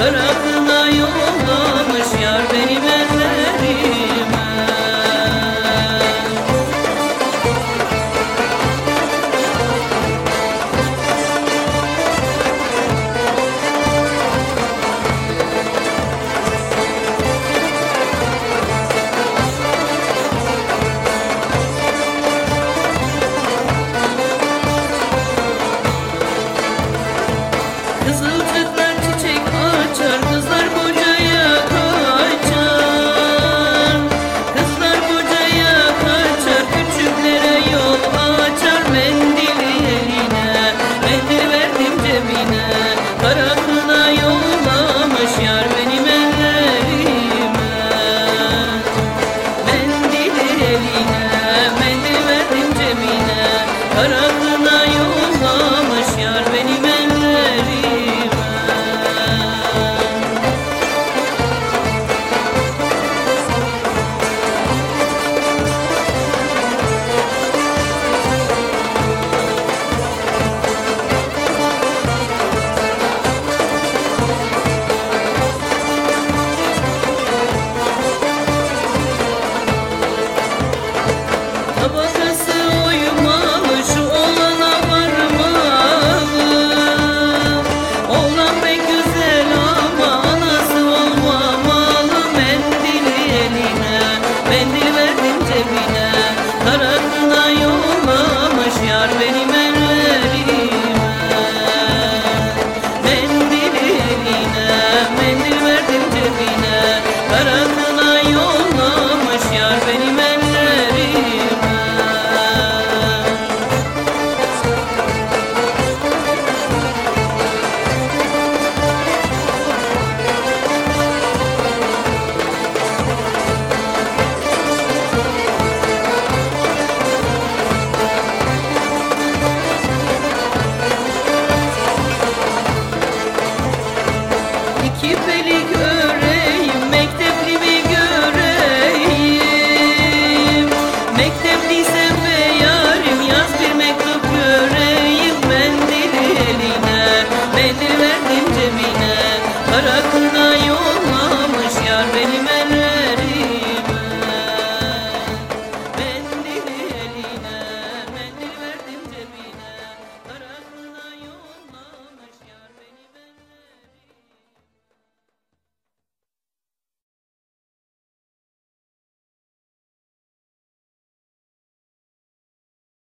Kırıkına yollamış yar benim ellerime. Kızıl